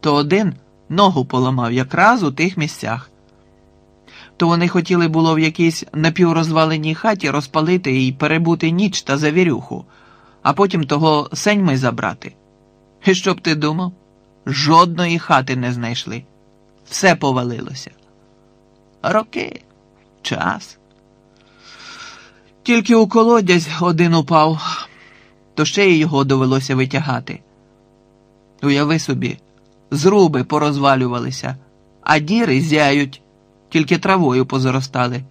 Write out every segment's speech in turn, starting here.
то один ногу поламав якраз у тих місцях. То вони хотіли було в якійсь напіврозваленій хаті розпалити і перебути ніч та завірюху, а потім того сеньми забрати. І що б ти думав? Жодної хати не знайшли. Все повалилося. Роки, час. Тільки у колодязь один упав, то ще й його довелося витягати. Уяви собі, зруби порозвалювалися, а діри зяють, тільки травою позаростали.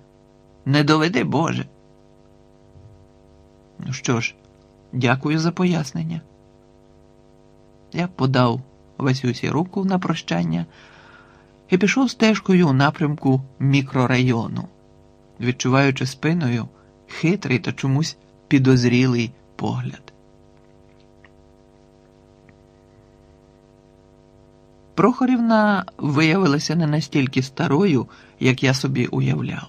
Не доведи Боже. Ну що ж, дякую за пояснення. Я подав Васюсі руку на прощання і пішов стежкою у напрямку мікрорайону, відчуваючи спиною хитрий та чомусь підозрілий погляд. Прохорівна виявилася не настільки старою, як я собі уявляв.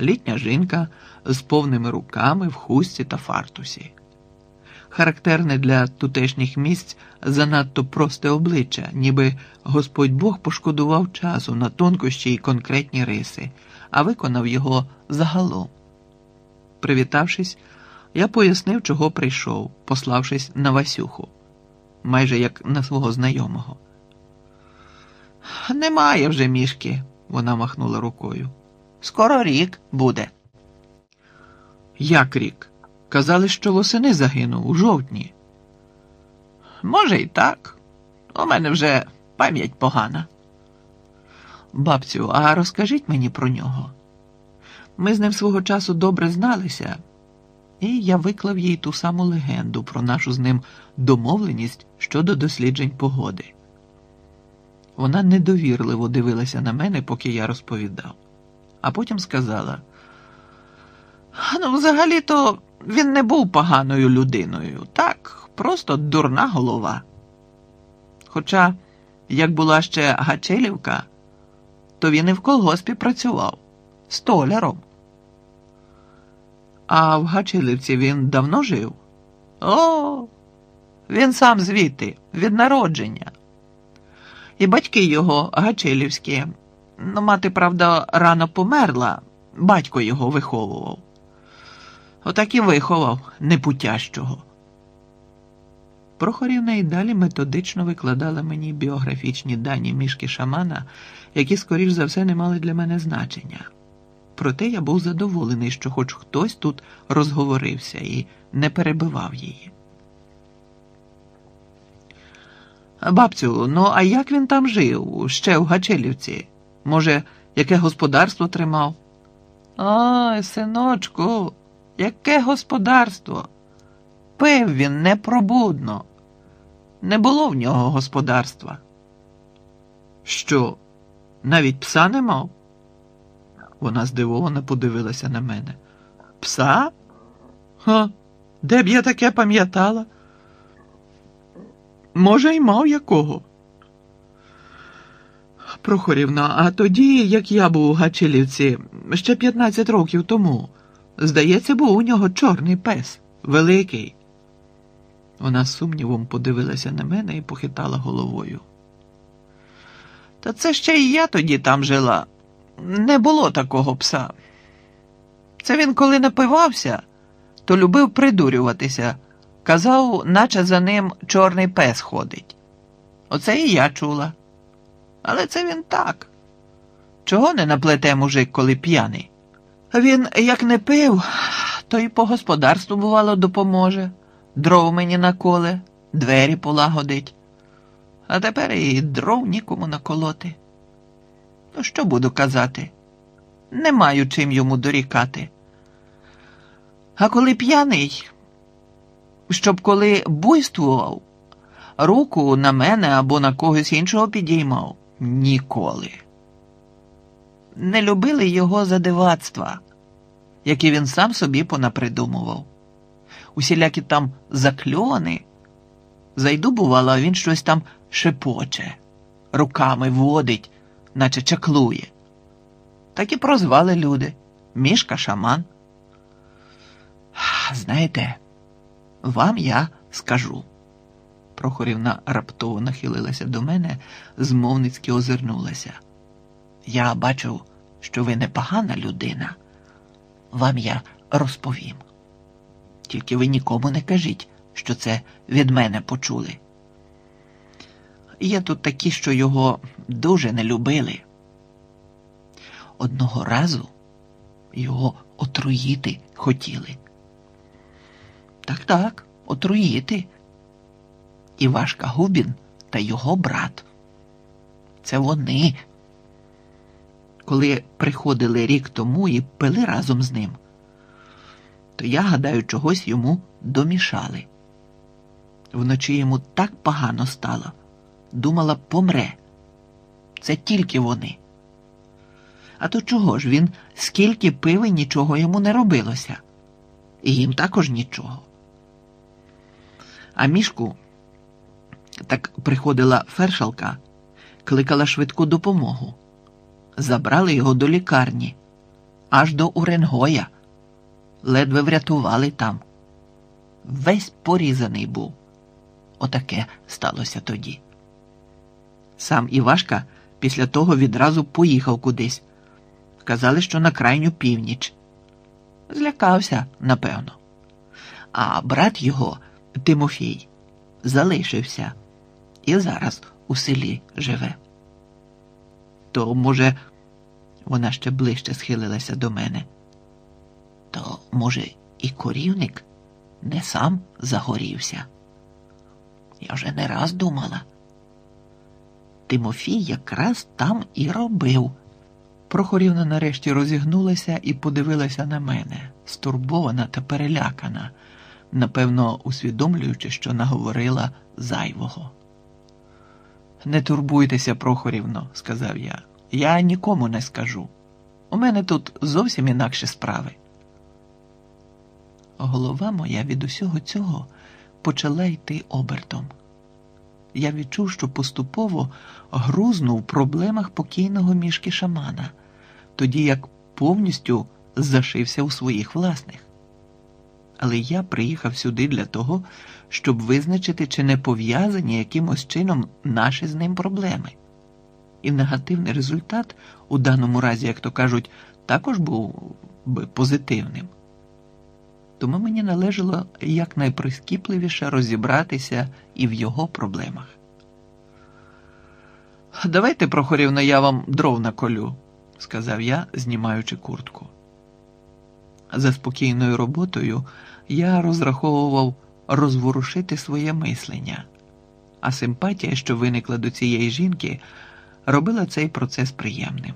Літня жінка з повними руками в хустці та фартусі. Характерне для тутешніх місць занадто просте обличчя, ніби Господь Бог пошкодував часу на тонкощі й конкретні риси, а виконав його загалом. Привітавшись, я пояснив, чого прийшов, пославшись на Васюху, майже як на свого знайомого. Немає вже мішки, вона махнула рукою. Скоро рік буде. Як рік? Казали, що восени загинув у жовтні. Може, і так. У мене вже пам'ять погана. Бабцю, а розкажіть мені про нього. Ми з ним свого часу добре зналися, і я виклав їй ту саму легенду про нашу з ним домовленість щодо досліджень погоди. Вона недовірливо дивилася на мене, поки я розповідав, а потім сказала: ну, взагалі-то він не був поганою людиною, так, просто дурна голова. Хоча, як була ще Гачелівка, то він і в колгоспі працював столяром. А в Гачелівці він давно жив? О, він сам звідти, від народження. І батьки його Гачелівські. Ну, мати, правда, рано померла, батько його виховував. Отак і виховав непутящого. Прохорівна і далі методично викладала мені біографічні дані мішки шамана, які, скоріш за все, не мали для мене значення. Проте я був задоволений, що хоч хтось тут розговорився і не перебивав її. Бабцю, ну а як він там жив ще в Гачелівці? Може, яке господарство тримав? Ой, синочку, яке господарство? Пив він непробудно. Не було в нього господарства. Що, навіть пса не мав? Вона здивовано подивилася на мене. Пса? Ха, де б я таке пам'ятала? Може, й мав якого? Прохорівна, а тоді, як я був у Гачилівці ще 15 років тому, здається, був у нього чорний пес, великий. Вона сумнівом подивилася на мене і похитала головою. Та це ще й я тоді там жила. Не було такого пса. Це він, коли напивався, то любив придурюватися. Казав, наче за ним чорний пес ходить. Оце і я чула. Але це він так. Чого не наплете мужик, коли п'яний? Він, як не пив, то й по господарству, бувало, допоможе, дров мені наколе, двері полагодить. А тепер і дров нікому наколоти. Ну, що буду казати? Не маю чим йому дорікати. А коли п'яний, щоб коли буйствував, руку на мене або на когось іншого підіймав ніколи. Не любили його за дивацтва, які він сам собі понапридумував. Усілякі там закльони. Зайду, бувало, а він щось там шепоче, руками водить, наче чаклує. Так і прозвали люди мішка шаман. Знаєте, вам я скажу. Прохорівна раптово нахилилася до мене, змовницьки озирнулася. Я бачу, що ви непогана людина. Вам я розповім. Тільки ви нікому не кажіть, що це від мене почули. Є тут такі, що його дуже не любили. Одного разу його отруїти хотіли. Так, так, отруїти. Івашка Губін та його брат. Це вони. Коли приходили рік тому і пили разом з ним, то я гадаю, чогось йому домішали. Вночі йому так погано стало, думала, помре. Це тільки вони. А то чого ж він скільки пив і нічого йому не робилося, і їм також нічого. А мішку так приходила фершалка, кликала швидку допомогу. Забрали його до лікарні, аж до Уренгоя. Ледве врятували там. Весь порізаний був. Отаке сталося тоді. Сам Івашка після того відразу поїхав кудись. Казали, що на крайню північ. Злякався, напевно. А брат його, Тимофій, залишився і зараз у селі живе. То, може, вона ще ближче схилилася до мене. То, може, і корівник не сам загорівся. Я вже не раз думала. Тимофій якраз там і робив. Прохорівна нарешті розігнулася і подивилася на мене, стурбована та перелякана, напевно, усвідомлюючи, що наговорила зайвого. Не турбуйтеся, Прохорівно, сказав я. Я нікому не скажу. У мене тут зовсім інакші справи. Голова моя від усього цього почала йти обертом. Я відчув, що поступово грузнув в проблемах покійного мішки шамана, тоді як повністю зашився у своїх власних. Але я приїхав сюди для того, щоб визначити, чи не пов'язані якимось чином наші з ним проблеми. І негативний результат у даному разі, як то кажуть, також був би позитивним. Тому мені належало якнайприскіпливіше розібратися і в його проблемах. Давайте, Прохорівно, я вам дров наколю, сказав я, знімаючи куртку. За спокійною роботою я розраховував розворушити своє мислення, а симпатія, що виникла до цієї жінки, робила цей процес приємним.